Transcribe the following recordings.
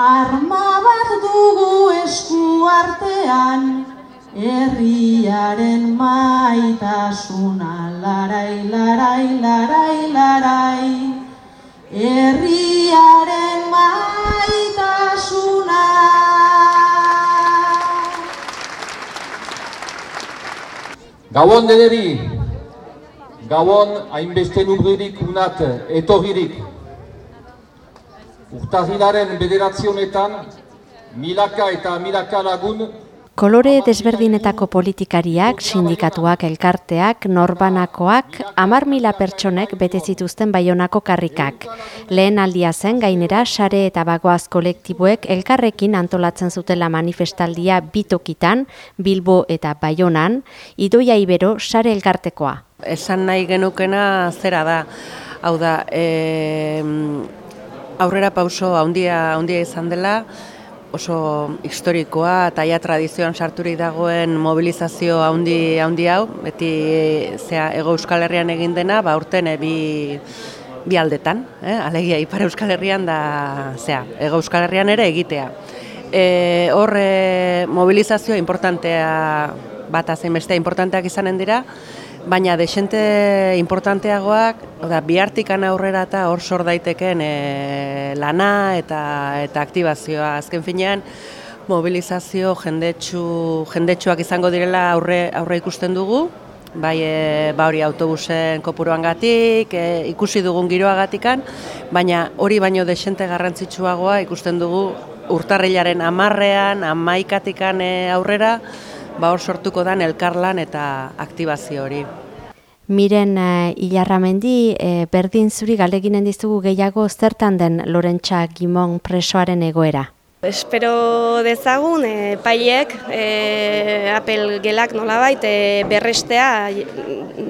arma bat dugu esku artean, herriaren maitasuna, larai, larai, larai, larai, herriaren maitasuna. Gauan deneri, gauan hainbeste nubririk unat etorririk. Urtarrilaren bederatzionetan, milaka eta milaka lagun Kolore desberdinetako politikariak, sindikatuak, elkarteak, norbanakoak, amar mila pertsonek bete zituzten baionako karrikak. Lehen aldia zen gainera sare eta bagoaz kolektiboek elkarrekin antolatzen zutela manifestaldia bitokitan, Bilbo eta Baionan, idoia ibero sare elkartekoa. Esan nahi genukena zera da, hau da, e, aurrera pauso handia handia izan dela, oso historikoa eta ja tradizioan sarturik dagoen mobilizazio handi handi hau, beti zea Ego Euskal Herrian egin dena, ba urten e, bi bi aldetan, eh? alegia Ipar Euskal Herrian da, zea, Ego Euskal Herrian ere egitea. E, hor e, mobilizazioa importantea bat azein bestea importanteak izanen dira, baina desente importanteagoak, oda, bihartikan aurrera eta hor sor daiteken e, lana eta eta aktibazioa. Azken finean, mobilizazio jendetsu, jendetsuak izango direla aurre, aurre ikusten dugu, bai e, ba hori autobusen kopuruangatik, e, ikusi dugun giroagatikan, baina hori baino desente garrantzitsuagoa ikusten dugu urtarrilaren amarrean, amaikatikan e, aurrera, ba hor sortuko dan elkarlan eta aktibazio hori. Miren uh, Ilarramendi, uh, berdin zuri galdeginen dizugu gehiago zertan den Lorentza Gimon presoaren egoera? Espero dezagun, e, paiek, e, apel gelak nolabait, e, berrestea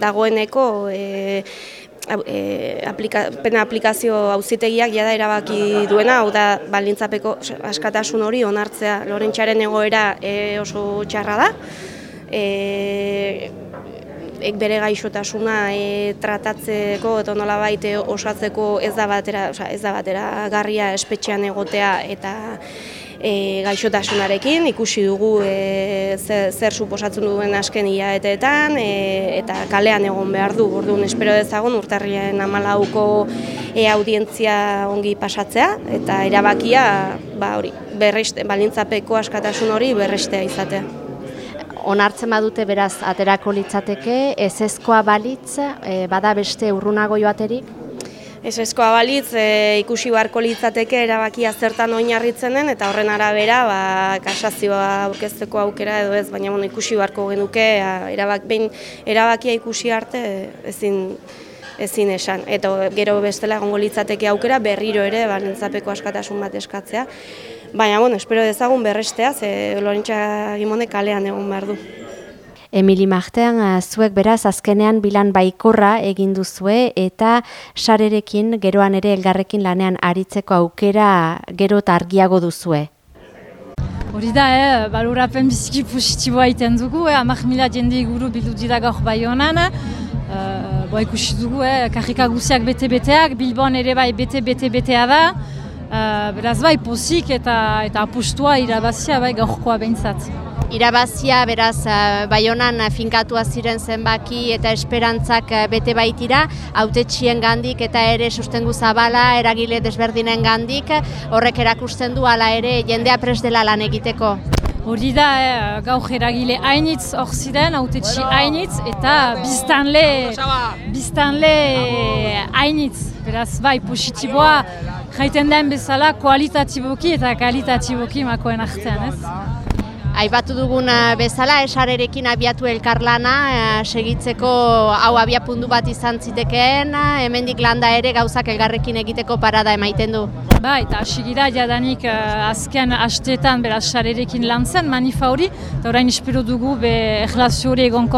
dagoeneko e, e, aplika, pena aplikazio auzitegiak jada erabaki duena, hau da balintzapeko askatasun hori onartzea Lorentzaren egoera e, oso txarra da. E, ek bere gaixotasuna e, tratatzeko eta nola baite osatzeko ez da batera, oza, ez da batera garria espetxean egotea eta e, gaixotasunarekin, ikusi dugu e, zer, zer suposatzen duen asken hilaeteetan e, eta kalean egon behar du, orduan espero dezagun urtarrien amalauko e, audientzia ongi pasatzea eta erabakia ba, hori, berreste, balintzapeko askatasun hori berrestea izatea. Onartzen badute beraz aterako litzateke, ez ezkoa balitz, e, bada beste urrunago joaterik? Ez eskoa balitz, e, ikusi beharko litzateke erabakia zertan oinarritzen den eta horren arabera ba, kasazioa aurkezteko aukera edo ez, baina bueno, ikusi beharko genuke erabak, behin erabakia ikusi arte ezin ezin esan. Eta gero bestela egongo litzateke aukera berriro ere balentzapeko askatasun bat eskatzea. Baina, bueno, espero dezagun berrestea, ze Lorentza Gimone kalean egon behar du. Emili Martean, eh, zuek beraz azkenean bilan baikorra egin duzue eta sarerekin geroan ere elgarrekin lanean aritzeko aukera gero eta argiago duzue. Hori da, eh, balurapen biziki positiboa iten dugu, eh, amak mila jende guru bildu dira gaur bai honan. Uh, boa ikusi dugu, eh, karrika guziak bete-beteak, Bilbon ere bai bete-bete-betea da. Uh, beraz bai, posik eta, eta apustua irabazia bai gaurkoa behintzat irabazia beraz eh, baionan finkatua ziren zenbaki eta esperantzak eh, bete baitira hautetxien gandik eta ere sustengu zabala eragile desberdinen gandik horrek erakusten du hala ere jendea pres dela lan egiteko. Hori da, eh, gaur eragile hainitz hor ziren, autetxi hainitz, eta biztanle, biztanle hainitz. Beraz, bai, positiboa, jaiten den bezala, kualitatiboki eta kalitatiboki makoen artean, ez? Aibatu dugun eh, bezala, esarerekin abiatu elkarlana, eh, segitzeko hau abiapundu bat izan zitekeen, eh, hemendik landa ere gauzak elgarrekin egiteko parada emaiten du. Ba, eta asigira jadanik azken asteetan beraz esarerekin lan zen manifa hori, eta orain espero dugu be erlazio hori egon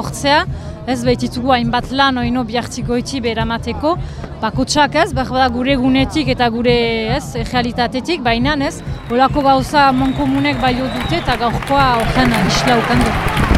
ez behititugu hainbat lan oino bihartikoiti beramateko, bakotsak ez, behar da gure gunetik eta gure ez, realitatetik, baina ez, Olako gauza monkomunek bai dute eta gaurkoa horren isla ukandu.